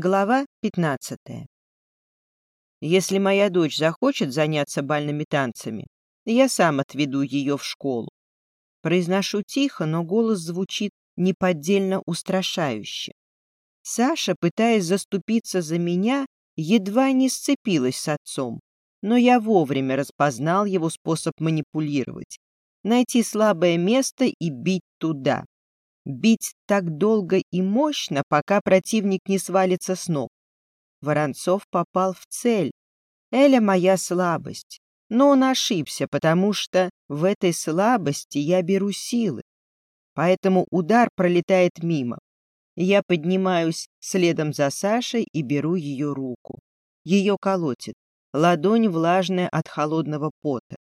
Глава 15. Если моя дочь захочет заняться бальными танцами, я сам отведу ее в школу. Произношу тихо, но голос звучит неподдельно устрашающе. Саша, пытаясь заступиться за меня, едва не сцепилась с отцом, но я вовремя распознал его способ манипулировать. Найти слабое место и бить туда бить так долго и мощно, пока противник не свалится с ног. Воронцов попал в цель. Эля моя слабость. Но он ошибся, потому что в этой слабости я беру силы. Поэтому удар пролетает мимо. Я поднимаюсь следом за Сашей и беру ее руку. Ее колотит. Ладонь влажная от холодного пота.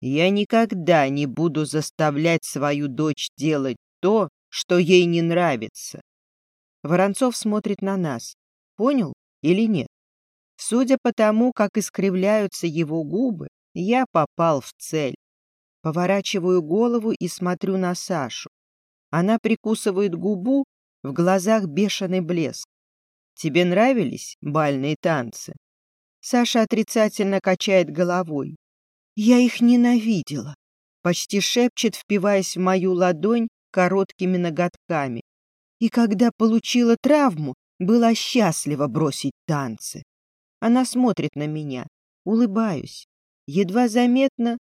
Я никогда не буду заставлять свою дочь делать то, что ей не нравится. Воронцов смотрит на нас. Понял или нет? Судя по тому, как искривляются его губы, я попал в цель. Поворачиваю голову и смотрю на Сашу. Она прикусывает губу, в глазах бешеный блеск. Тебе нравились бальные танцы? Саша отрицательно качает головой. Я их ненавидела. Почти шепчет, впиваясь в мою ладонь короткими ноготками. И когда получила травму, была счастлива бросить танцы. Она смотрит на меня. Улыбаюсь. Едва заметно,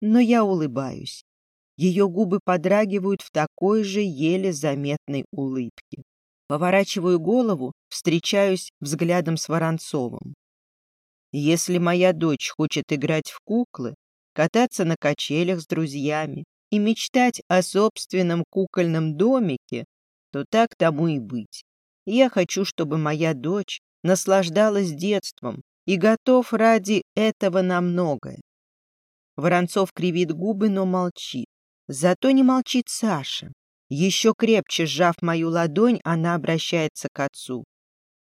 но я улыбаюсь. Ее губы подрагивают в такой же еле заметной улыбке. Поворачиваю голову, встречаюсь взглядом с Воронцовым. Если моя дочь хочет играть в куклы, кататься на качелях с друзьями, и мечтать о собственном кукольном домике, то так тому и быть. Я хочу, чтобы моя дочь наслаждалась детством и готов ради этого на многое. Воронцов кривит губы, но молчит. Зато не молчит Саша. Еще крепче сжав мою ладонь, она обращается к отцу.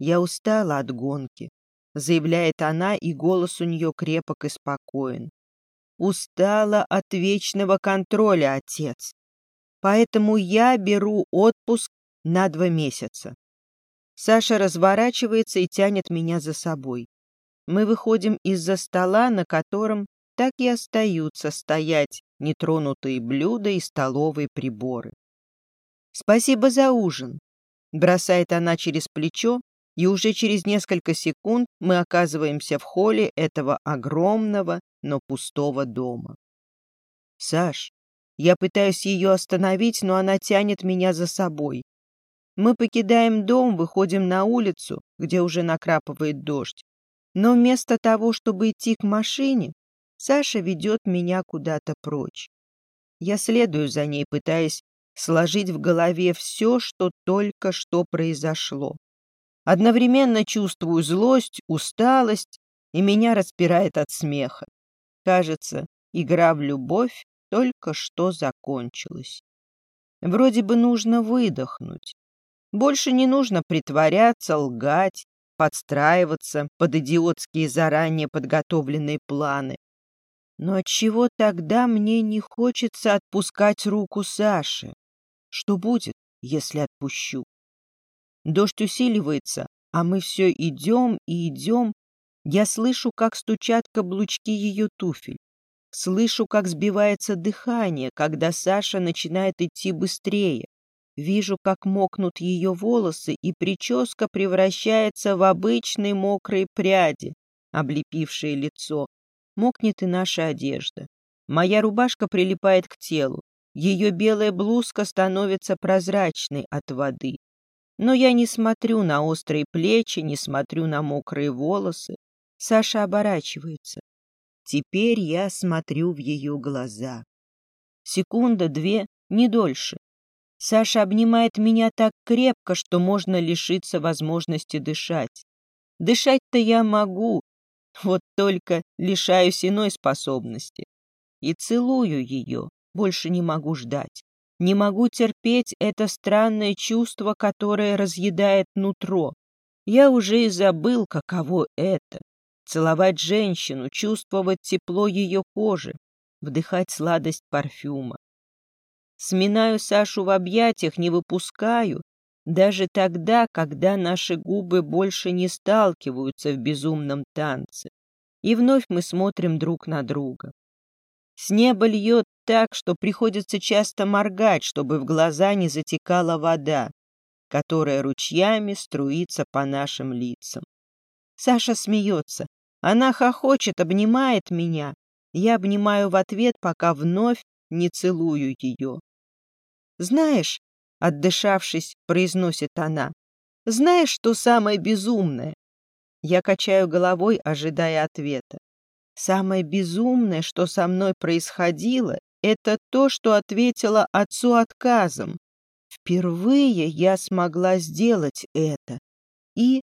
«Я устала от гонки», — заявляет она, и голос у нее крепок и спокоен. Устала от вечного контроля, отец. Поэтому я беру отпуск на два месяца. Саша разворачивается и тянет меня за собой. Мы выходим из-за стола, на котором так и остаются стоять нетронутые блюда и столовые приборы. «Спасибо за ужин», — бросает она через плечо, и уже через несколько секунд мы оказываемся в холле этого огромного, но пустого дома. «Саш, я пытаюсь ее остановить, но она тянет меня за собой. Мы покидаем дом, выходим на улицу, где уже накрапывает дождь. Но вместо того, чтобы идти к машине, Саша ведет меня куда-то прочь. Я следую за ней, пытаясь сложить в голове все, что только что произошло. Одновременно чувствую злость, усталость, и меня распирает от смеха. Кажется, игра в любовь только что закончилась. Вроде бы нужно выдохнуть. Больше не нужно притворяться, лгать, подстраиваться под идиотские заранее подготовленные планы. Но отчего тогда мне не хочется отпускать руку Саши? Что будет, если отпущу? Дождь усиливается, а мы все идем и идем. Я слышу, как стучат каблучки ее туфель. Слышу, как сбивается дыхание, когда Саша начинает идти быстрее. Вижу, как мокнут ее волосы, и прическа превращается в обычные мокрые пряди, облепившие лицо. Мокнет и наша одежда. Моя рубашка прилипает к телу. Ее белая блузка становится прозрачной от воды. Но я не смотрю на острые плечи, не смотрю на мокрые волосы. Саша оборачивается. Теперь я смотрю в ее глаза. Секунда, две, не дольше. Саша обнимает меня так крепко, что можно лишиться возможности дышать. Дышать-то я могу, вот только лишаюсь иной способности. И целую ее, больше не могу ждать. Не могу терпеть это странное чувство, которое разъедает нутро. Я уже и забыл, каково это — целовать женщину, чувствовать тепло ее кожи, вдыхать сладость парфюма. Сминаю Сашу в объятиях, не выпускаю, даже тогда, когда наши губы больше не сталкиваются в безумном танце, и вновь мы смотрим друг на друга. С неба льет так, что приходится часто моргать, чтобы в глаза не затекала вода, которая ручьями струится по нашим лицам. Саша смеется. Она хохочет, обнимает меня. Я обнимаю в ответ, пока вновь не целую ее. «Знаешь, отдышавшись, произносит она. «Знаешь, что самое безумное?» Я качаю головой, ожидая ответа. Самое безумное, что со мной происходило, это то, что ответила отцу отказом. Впервые я смогла сделать это. И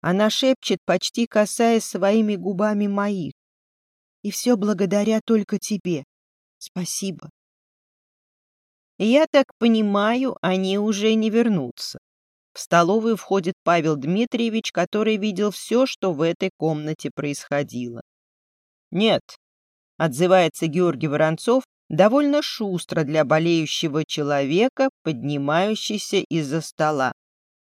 она шепчет, почти касаясь своими губами моих. И все благодаря только тебе. Спасибо. Я так понимаю, они уже не вернутся. В столовую входит Павел Дмитриевич, который видел все, что в этой комнате происходило. «Нет», — отзывается Георгий Воронцов, довольно шустро для болеющего человека, поднимающийся из-за стола.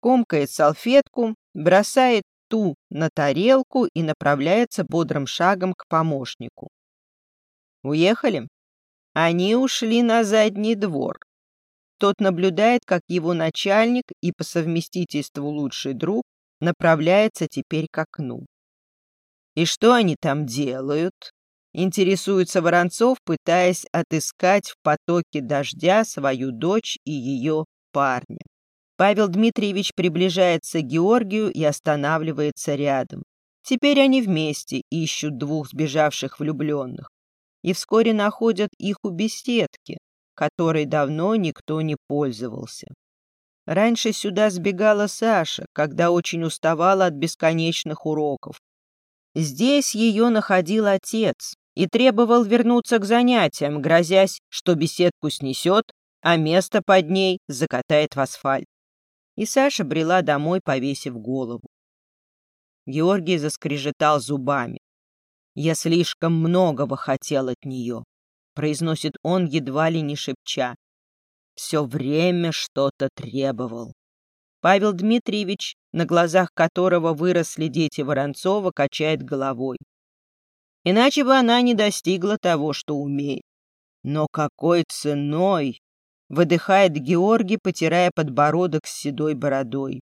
Комкает салфетку, бросает ту на тарелку и направляется бодрым шагом к помощнику. «Уехали?» Они ушли на задний двор. Тот наблюдает, как его начальник и по совместительству лучший друг направляется теперь к окну. «И что они там делают?» Интересуется Воронцов, пытаясь отыскать в потоке дождя свою дочь и ее парня. Павел Дмитриевич приближается к Георгию и останавливается рядом. Теперь они вместе ищут двух сбежавших влюбленных и вскоре находят их у беседки, которой давно никто не пользовался. Раньше сюда сбегала Саша, когда очень уставала от бесконечных уроков. Здесь ее находил отец и требовал вернуться к занятиям, грозясь, что беседку снесет, а место под ней закатает в асфальт. И Саша брела домой, повесив голову. Георгий заскрежетал зубами. Я слишком многого хотел от нее, произносит он едва ли не шепча. Все время что-то требовал. Павел Дмитриевич, на глазах которого выросли дети Воронцова, качает головой. Иначе бы она не достигла того, что умеет. Но какой ценой? Выдыхает Георгий, потирая подбородок с седой бородой.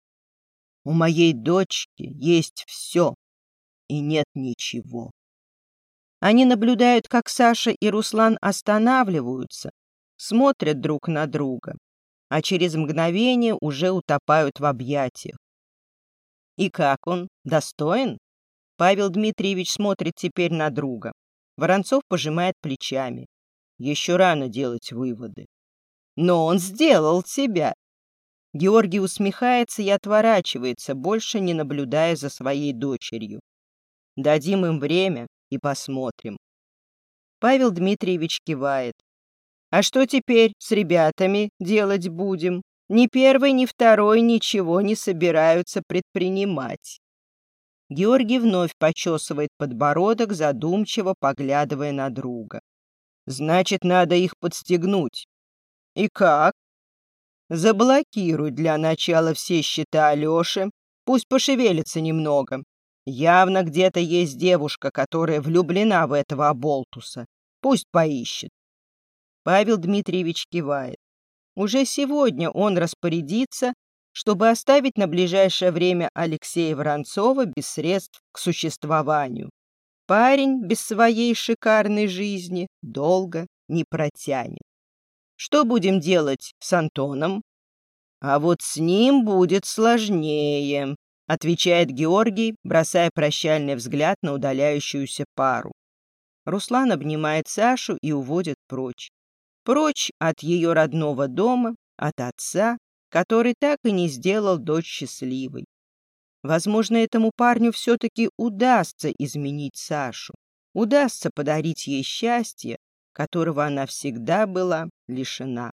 У моей дочки есть все, и нет ничего. Они наблюдают, как Саша и Руслан останавливаются, смотрят друг на друга, а через мгновение уже утопают в объятиях. И как он? Достоин? Павел Дмитриевич смотрит теперь на друга. Воронцов пожимает плечами. Еще рано делать выводы. Но он сделал тебя. Георгий усмехается и отворачивается, больше не наблюдая за своей дочерью. Дадим им время, и посмотрим. Павел Дмитриевич кивает. А что теперь с ребятами делать будем? Ни первый, ни второй ничего не собираются предпринимать. Георгий вновь почесывает подбородок, задумчиво поглядывая на друга. Значит, надо их подстегнуть. И как? Заблокируй для начала все счета Алёши, пусть пошевелится немного, Явно где-то есть девушка, которая влюблена в этого оболтуса. Пусть поищет. Павел Дмитриевич кивает. Уже сегодня он распорядится, чтобы оставить на ближайшее время Алексея Воронцова без средств к существованию. Парень без своей шикарной жизни долго не протянет. Что будем делать с Антоном? А вот с ним будет сложнее. — отвечает Георгий, бросая прощальный взгляд на удаляющуюся пару. Руслан обнимает Сашу и уводит прочь. Прочь от ее родного дома, от отца, который так и не сделал дочь счастливой. Возможно, этому парню все-таки удастся изменить Сашу, удастся подарить ей счастье, которого она всегда была лишена.